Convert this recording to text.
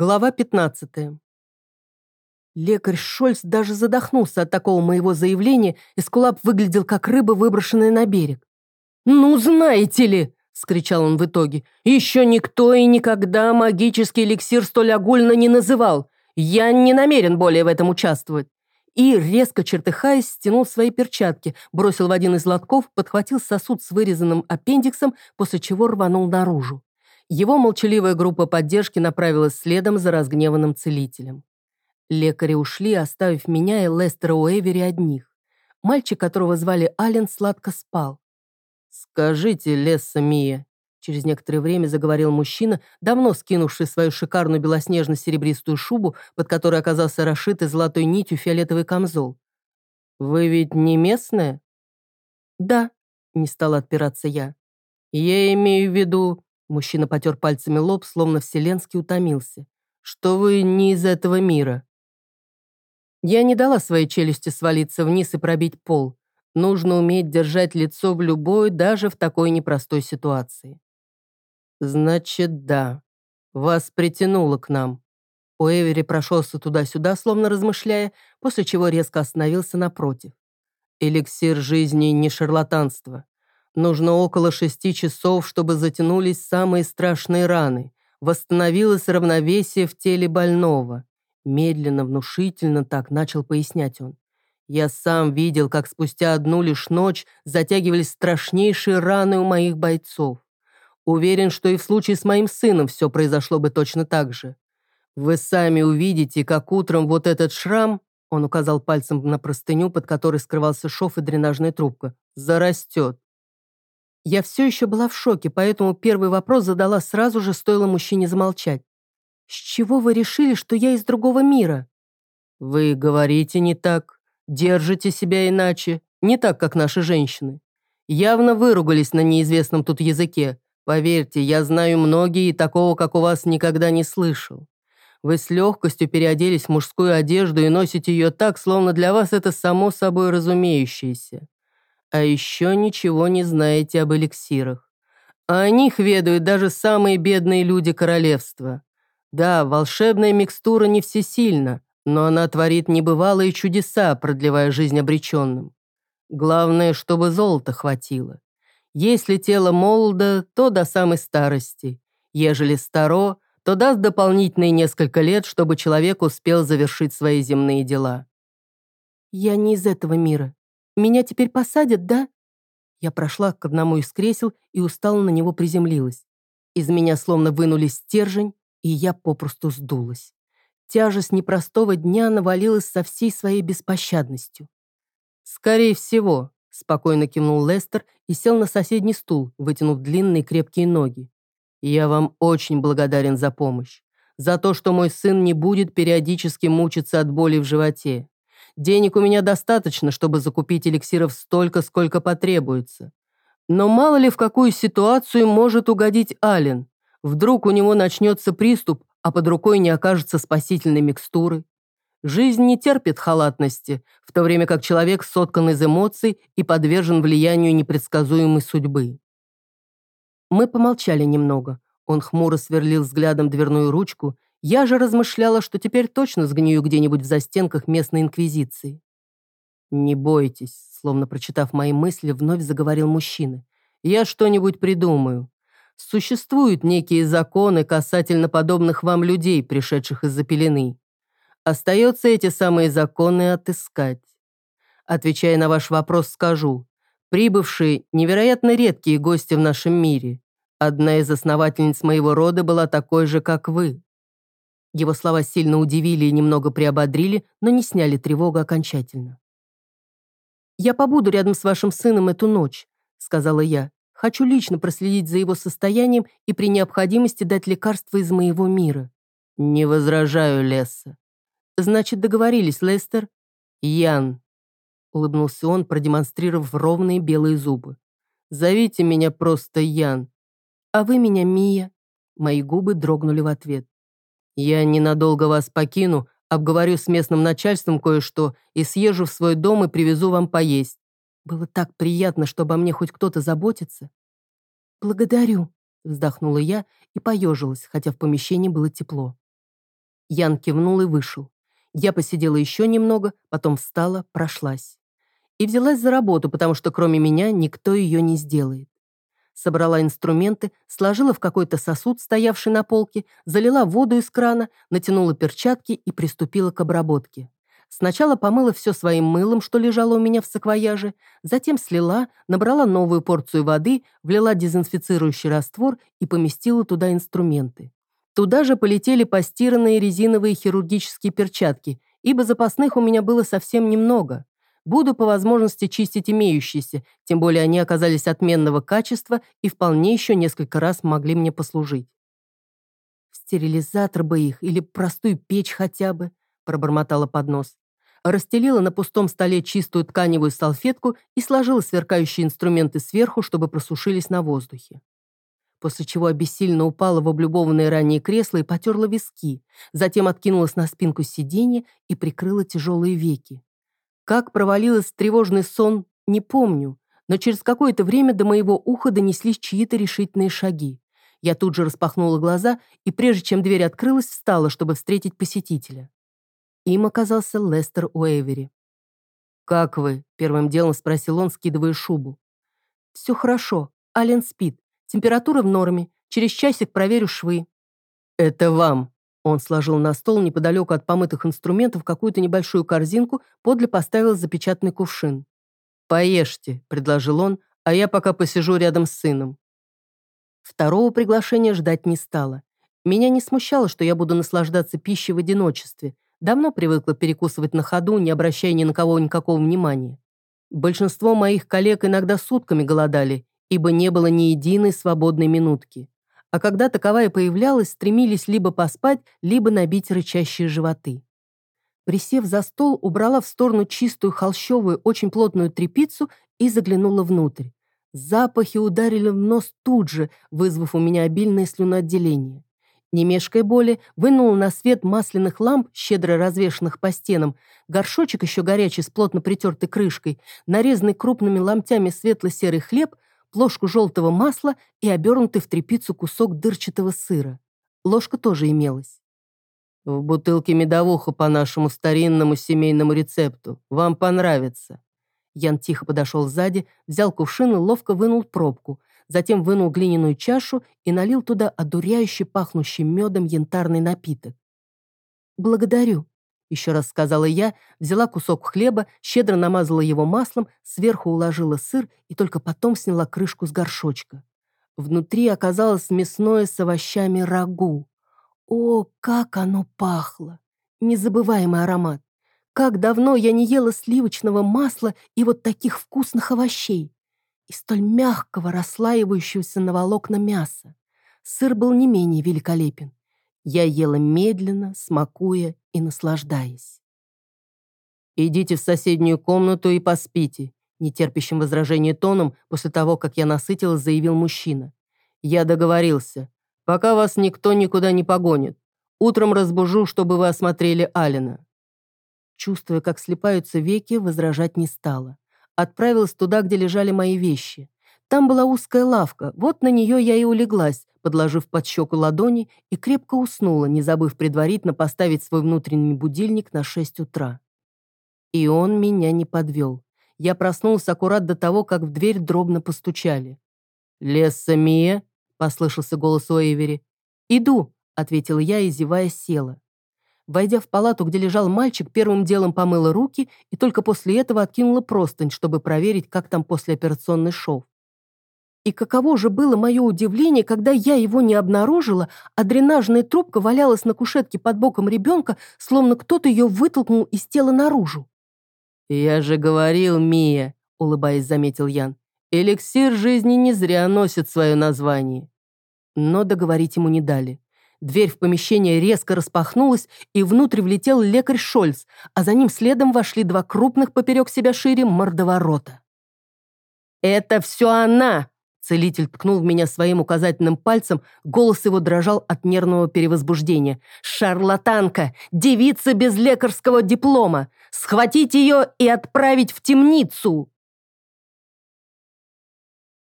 Глава 15. Лекарь Шольц даже задохнулся от такого моего заявления, и Скулап выглядел как рыба, выброшенная на берег. «Ну, знаете ли!» — скричал он в итоге. «Еще никто и никогда магический эликсир столь огульно не называл. Я не намерен более в этом участвовать». И, резко чертыхаясь, стянул свои перчатки, бросил в один из лотков, подхватил сосуд с вырезанным аппендиксом, после чего рванул наружу. Его молчаливая группа поддержки направилась следом за разгневанным целителем. Лекари ушли, оставив меня и Лестера Уэйвери одних. Мальчик, которого звали Ален, сладко спал. «Скажите, Лесса Мия», — через некоторое время заговорил мужчина, давно скинувший свою шикарную белоснежно-серебристую шубу, под которой оказался расшитый золотой нитью фиолетовый камзол. «Вы ведь не местная?» «Да», — не стала отпираться я. «Я имею в виду, Мужчина потер пальцами лоб, словно вселенский утомился. «Что вы не из этого мира?» Я не дала своей челюсти свалиться вниз и пробить пол. Нужно уметь держать лицо в любой, даже в такой непростой ситуации. «Значит, да. Вас притянуло к нам». Уэвери прошелся туда-сюда, словно размышляя, после чего резко остановился напротив. «Эликсир жизни не шарлатанство. Нужно около шести часов, чтобы затянулись самые страшные раны, восстановилось равновесие в теле больного. Медленно, внушительно так начал пояснять он. Я сам видел, как спустя одну лишь ночь затягивались страшнейшие раны у моих бойцов. Уверен, что и в случае с моим сыном все произошло бы точно так же. Вы сами увидите, как утром вот этот шрам, он указал пальцем на простыню, под которой скрывался шов и дренажная трубка, зарастет. Я все еще была в шоке, поэтому первый вопрос задала сразу же, стоило мужчине замолчать. «С чего вы решили, что я из другого мира?» «Вы говорите не так, держите себя иначе, не так, как наши женщины. Явно выругались на неизвестном тут языке. Поверьте, я знаю многие, и такого, как у вас, никогда не слышал. Вы с легкостью переоделись в мужскую одежду и носите ее так, словно для вас это само собой разумеющееся. А еще ничего не знаете об эликсирах. А о них ведают даже самые бедные люди королевства. Да, волшебная микстура не всесильна, но она творит небывалые чудеса, продлевая жизнь обреченным. Главное, чтобы золота хватило. Если тело молодо, то до самой старости. Ежели старо, то даст дополнительные несколько лет, чтобы человек успел завершить свои земные дела. «Я не из этого мира», меня теперь посадят, да?» Я прошла к одному из кресел и устало на него приземлилась. Из меня словно вынули стержень, и я попросту сдулась. Тяжесть непростого дня навалилась со всей своей беспощадностью. «Скорее всего», — спокойно кивнул Лестер и сел на соседний стул, вытянув длинные крепкие ноги. «Я вам очень благодарен за помощь. За то, что мой сын не будет периодически мучиться от боли в животе. Денег у меня достаточно, чтобы закупить эликсиров столько, сколько потребуется. Но мало ли в какую ситуацию может угодить Ален. Вдруг у него начнется приступ, а под рукой не окажется спасительной микстуры. Жизнь не терпит халатности, в то время как человек соткан из эмоций и подвержен влиянию непредсказуемой судьбы. Мы помолчали немного. Он хмуро сверлил взглядом дверную ручку, я же размышляла, что теперь точно сгнию где-нибудь в застенках местной инквизиции. «Не бойтесь», словно прочитав мои мысли, вновь заговорил мужчина. «Я что-нибудь придумаю. Существуют некие законы касательно подобных вам людей, пришедших из-за пелены. Остается эти самые законы отыскать. Отвечая на ваш вопрос, скажу. Прибывшие невероятно редкие гости в нашем мире. Одна из основательниц моего рода была такой же, как вы. Его слова сильно удивили и немного приободрили, но не сняли тревогу окончательно. «Я побуду рядом с вашим сыном эту ночь», — сказала я. «Хочу лично проследить за его состоянием и при необходимости дать лекарства из моего мира». «Не возражаю, Лесса». «Значит, договорились, Лестер?» «Ян», — улыбнулся он, продемонстрировав ровные белые зубы. «Зовите меня просто Ян». «А вы меня Мия?» Мои губы дрогнули в ответ. Я ненадолго вас покину, обговорю с местным начальством кое-что и съезжу в свой дом и привезу вам поесть. Было так приятно, что обо мне хоть кто-то заботится. Благодарю, вздохнула я и поежилась, хотя в помещении было тепло. Ян кивнул и вышел. Я посидела еще немного, потом встала, прошлась. И взялась за работу, потому что кроме меня никто ее не сделает. Собрала инструменты, сложила в какой-то сосуд, стоявший на полке, залила воду из крана, натянула перчатки и приступила к обработке. Сначала помыла все своим мылом, что лежало у меня в саквояже, затем слила, набрала новую порцию воды, влила дезинфицирующий раствор и поместила туда инструменты. Туда же полетели постиранные резиновые хирургические перчатки, ибо запасных у меня было совсем немного. Буду по возможности чистить имеющиеся, тем более они оказались отменного качества и вполне еще несколько раз могли мне послужить. Стерилизатор бы их или простую печь хотя бы пробормотала под нос. Расстелила на пустом столе чистую тканевую салфетку и сложила сверкающие инструменты сверху, чтобы просушились на воздухе. После чего обессильно упала в облюбованное ранее кресло и потерла виски, затем откинулась на спинку сиденья и прикрыла тяжелые веки. Как провалилась тревожный сон, не помню, но через какое-то время до моего уха донеслись чьи-то решительные шаги. Я тут же распахнула глаза и, прежде чем дверь открылась, встала, чтобы встретить посетителя. Им оказался Лестер Уэйвери. «Как вы?» – первым делом спросил он, скидывая шубу. «Все хорошо. Ален спит. Температура в норме. Через часик проверю швы». «Это вам». Он сложил на стол неподалеку от помытых инструментов какую-то небольшую корзинку, подле поставил запечатанный кувшин. «Поешьте», – предложил он, «а я пока посижу рядом с сыном». Второго приглашения ждать не стало. Меня не смущало, что я буду наслаждаться пищей в одиночестве – Давно привыкла перекусывать на ходу, не обращая ни на кого никакого внимания. Большинство моих коллег иногда сутками голодали, ибо не было ни единой свободной минутки. А когда таковая появлялась, стремились либо поспать, либо набить рычащие животы. Присев за стол, убрала в сторону чистую холщовую, очень плотную трепицу и заглянула внутрь. Запахи ударили в нос тут же, вызвав у меня обильное слюноотделение. Не мешкая боли, вынул на свет масляных ламп, щедро развешанных по стенам, горшочек еще горячий с плотно притертой крышкой, нарезанный крупными ломтями светло-серый хлеб, плошку желтого масла и обернутый в тряпицу кусок дырчатого сыра. Ложка тоже имелась. «В бутылке медовуха по нашему старинному семейному рецепту. Вам понравится». Ян тихо подошел сзади, взял кувшин и ловко вынул пробку, затем вынул глиняную чашу и налил туда одуряющий пахнущий медом янтарный напиток. «Благодарю», — еще раз сказала я, взяла кусок хлеба, щедро намазала его маслом, сверху уложила сыр и только потом сняла крышку с горшочка. Внутри оказалось мясное с овощами рагу. О, как оно пахло! Незабываемый аромат! Как давно я не ела сливочного масла и вот таких вкусных овощей! и столь мягкого, расслаивающегося на волокна мяса. Сыр был не менее великолепен. Я ела медленно, смакуя и наслаждаясь. «Идите в соседнюю комнату и поспите», нетерпящим возражения тоном после того, как я насытилась, заявил мужчина. «Я договорился. Пока вас никто никуда не погонит. Утром разбужу, чтобы вы осмотрели Алина». Чувствуя, как слепаются веки, возражать не стала. Отправилась туда, где лежали мои вещи. Там была узкая лавка, вот на нее я и улеглась, подложив под щеку ладони и крепко уснула, не забыв предварительно поставить свой внутренний будильник на 6 утра. И он меня не подвел. Я проснулась аккурат до того, как в дверь дробно постучали. «Лесса Мия?» — послышался голос Оэвери. «Иду», — ответила я и, зевая, села. Войдя в палату, где лежал мальчик, первым делом помыла руки и только после этого откинула простынь, чтобы проверить, как там послеоперационный шов. И каково же было мое удивление, когда я его не обнаружила, а дренажная трубка валялась на кушетке под боком ребенка, словно кто-то ее вытолкнул из тела наружу. «Я же говорил, Мия», — улыбаясь, заметил Ян, «эликсир жизни не зря носит свое название». Но договорить ему не дали. Дверь в помещение резко распахнулась, и внутрь влетел лекарь Шольц, а за ним следом вошли два крупных поперек себя шире мордоворота. «Это все она!» Целитель ткнул в меня своим указательным пальцем, голос его дрожал от нервного перевозбуждения. «Шарлатанка! Девица без лекарского диплома! Схватить ее и отправить в темницу!»